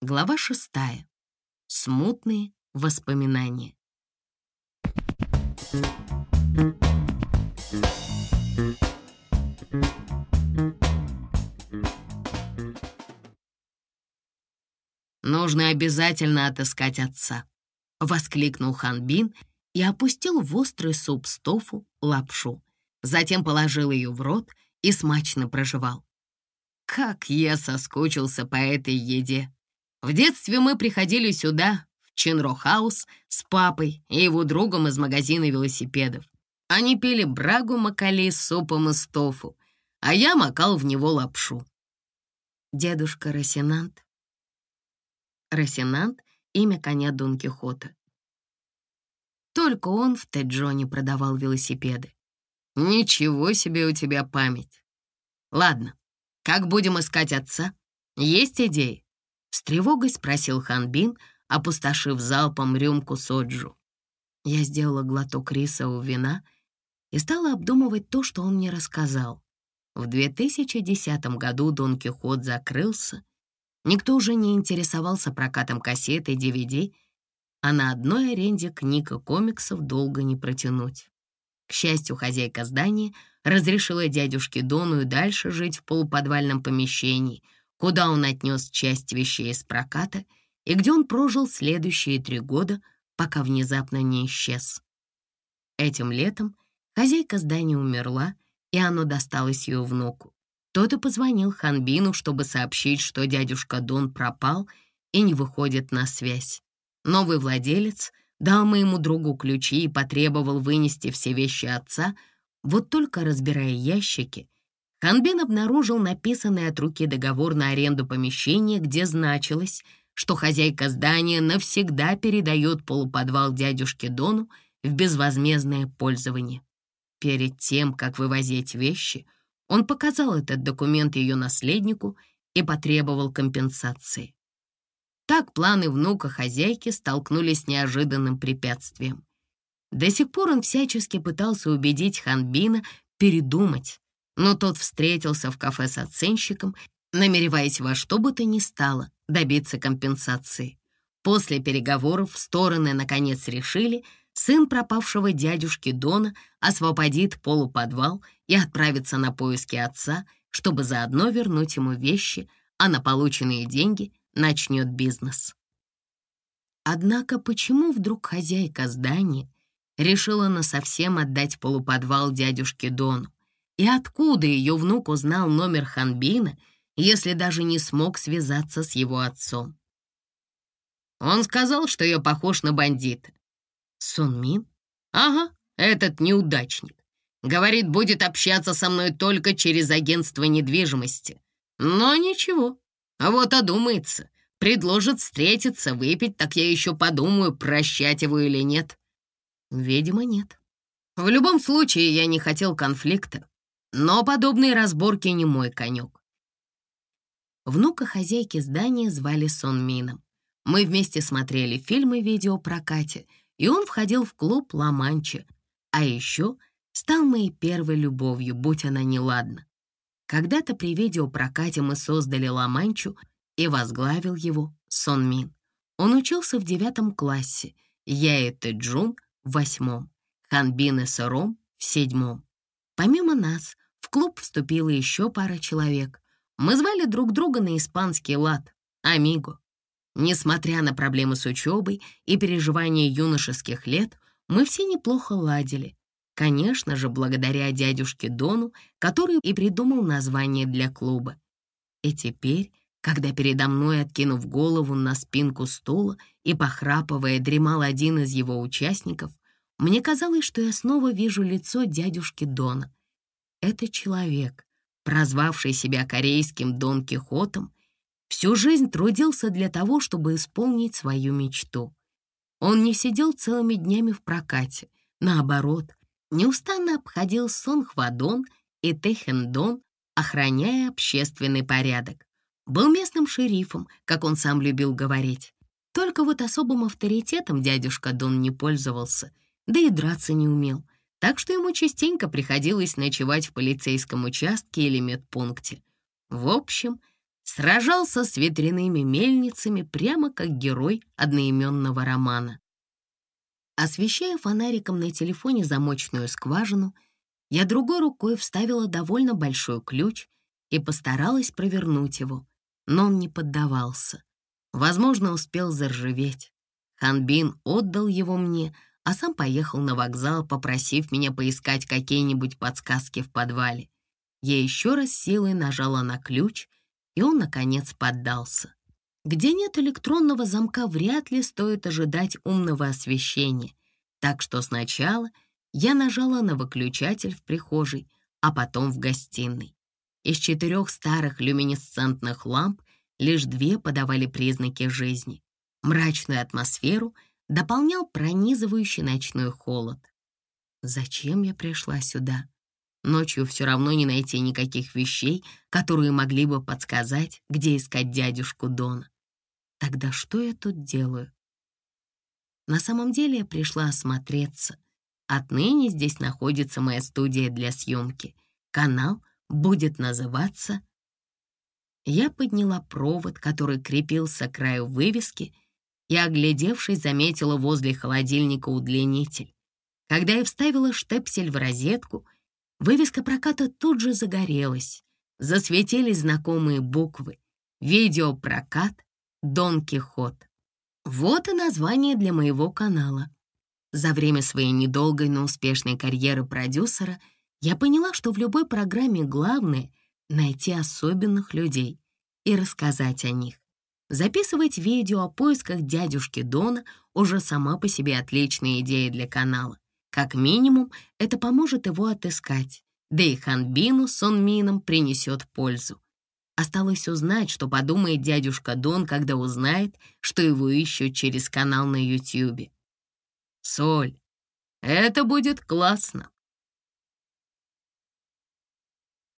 Глава шестая. Смутные воспоминания. «Нужно обязательно отыскать отца», — воскликнул Ханбин и опустил в острый суп с тофу лапшу. Затем положил ее в рот и смачно прожевал. «Как я соскучился по этой еде!» В детстве мы приходили сюда, в Чинро-хаус, с папой и его другом из магазина велосипедов. Они пили брагу макколи с супом из тофу, а я макал в него лапшу. Дедушка Росинант. Росинант — имя коня Дон Кихота. Только он в Теджоне продавал велосипеды. Ничего себе у тебя память. Ладно, как будем искать отца? Есть идеи? С тревогой спросил Ханбин, опустошив залпом рюмку соджу. Я сделала глоток риса у вина и стала обдумывать то, что он мне рассказал. В 2010 году Дон Кихот закрылся, никто уже не интересовался прокатом кассет и DVD, а на одной аренде книг и комиксов долго не протянуть. К счастью, хозяйка здания разрешила дядюшке Дону и дальше жить в полуподвальном помещении — куда он отнес часть вещей из проката и где он прожил следующие три года, пока внезапно не исчез. Этим летом хозяйка здания умерла, и оно досталось ее внуку. Тот и позвонил Ханбину, чтобы сообщить, что дядюшка Дон пропал и не выходит на связь. Новый владелец дал моему другу ключи и потребовал вынести все вещи отца, вот только разбирая ящики — Ханбин обнаружил написанный от руки договор на аренду помещения, где значилось, что хозяйка здания навсегда передает полуподвал дядюшке Дону в безвозмездное пользование. Перед тем, как вывозить вещи, он показал этот документ ее наследнику и потребовал компенсации. Так планы внука хозяйки столкнулись с неожиданным препятствием. До сих пор он всячески пытался убедить Ханбина передумать но тот встретился в кафе с оценщиком, намереваясь во что бы то ни стало добиться компенсации. После переговоров стороны наконец решили, сын пропавшего дядюшки Дона освободит полуподвал и отправится на поиски отца, чтобы заодно вернуть ему вещи, а на полученные деньги начнет бизнес. Однако почему вдруг хозяйка здания решила насовсем отдать полуподвал дядюшке Дону? И откуда ее внук узнал номер Ханбина, если даже не смог связаться с его отцом? Он сказал, что я похож на бандита. Сон Мин? Ага, этот неудачник. Говорит, будет общаться со мной только через агентство недвижимости. Но ничего. А вот одумается. Предложит встретиться, выпить, так я еще подумаю, прощать его или нет. Видимо, нет. В любом случае, я не хотел конфликта. Но подобные разборки не мой конек. Внука хозяйки здания звали Сон Мином. Мы вместе смотрели фильмы в видеопрокате, и он входил в клуб «Ла-Манча», а еще стал моей первой любовью, будь она неладна. Когда-то при видеопрокате мы создали «Ла-Манчу» и возглавил его Сон Мин. Он учился в девятом классе, я и Тэджун — в восьмом, Ханбин и Сором — в седьмом. Помимо нас, в клуб вступила еще пара человек. Мы звали друг друга на испанский лад — «Амиго». Несмотря на проблемы с учебой и переживания юношеских лет, мы все неплохо ладили. Конечно же, благодаря дядюшке Дону, который и придумал название для клуба. И теперь, когда передо мной, откинув голову на спинку стула и похрапывая, дремал один из его участников, мне казалось, что я снова вижу лицо дядюшки Дона. Это человек, прозвавший себя корейским Дон Кихотом, всю жизнь трудился для того, чтобы исполнить свою мечту. Он не сидел целыми днями в прокате, наоборот, неустанно обходил Сонхвадон и Техендон, охраняя общественный порядок. Был местным шерифом, как он сам любил говорить. Только вот особым авторитетом дядюшка Дон не пользовался — да и драться не умел, так что ему частенько приходилось ночевать в полицейском участке или медпункте. В общем, сражался с ветряными мельницами прямо как герой одноименного романа. Освещая фонариком на телефоне замочную скважину, я другой рукой вставила довольно большой ключ и постаралась провернуть его, но он не поддавался. Возможно, успел заржаветь. Ханбин отдал его мне, а сам поехал на вокзал, попросив меня поискать какие-нибудь подсказки в подвале. Я еще раз силой нажала на ключ, и он, наконец, поддался. Где нет электронного замка, вряд ли стоит ожидать умного освещения. Так что сначала я нажала на выключатель в прихожей, а потом в гостиной. Из четырех старых люминесцентных ламп лишь две подавали признаки жизни. Мрачную атмосферу дополнял пронизывающий ночной холод. Зачем я пришла сюда? Ночью все равно не найти никаких вещей, которые могли бы подсказать, где искать дядюшку Дона. Тогда что я тут делаю? На самом деле я пришла осмотреться. Отныне здесь находится моя студия для съемки. Канал будет называться... Я подняла провод, который крепился к краю вывески, и, оглядевшись, заметила возле холодильника удлинитель. Когда я вставила штепсель в розетку — Вывеска проката тут же загорелась. Засветились знакомые буквы. Видеопрокат «Дон Кихот». Вот и название для моего канала. За время своей недолгой, но успешной карьеры продюсера я поняла, что в любой программе главное — найти особенных людей и рассказать о них. Записывать видео о поисках дядюшки Дона уже сама по себе отличная идея для канала. Как минимум, это поможет его отыскать, да и Ханбину с Онмином принесет пользу. Осталось узнать, что подумает дядюшка Дон, когда узнает, что его ищут через канал на Ютьюбе. «Соль, это будет классно»,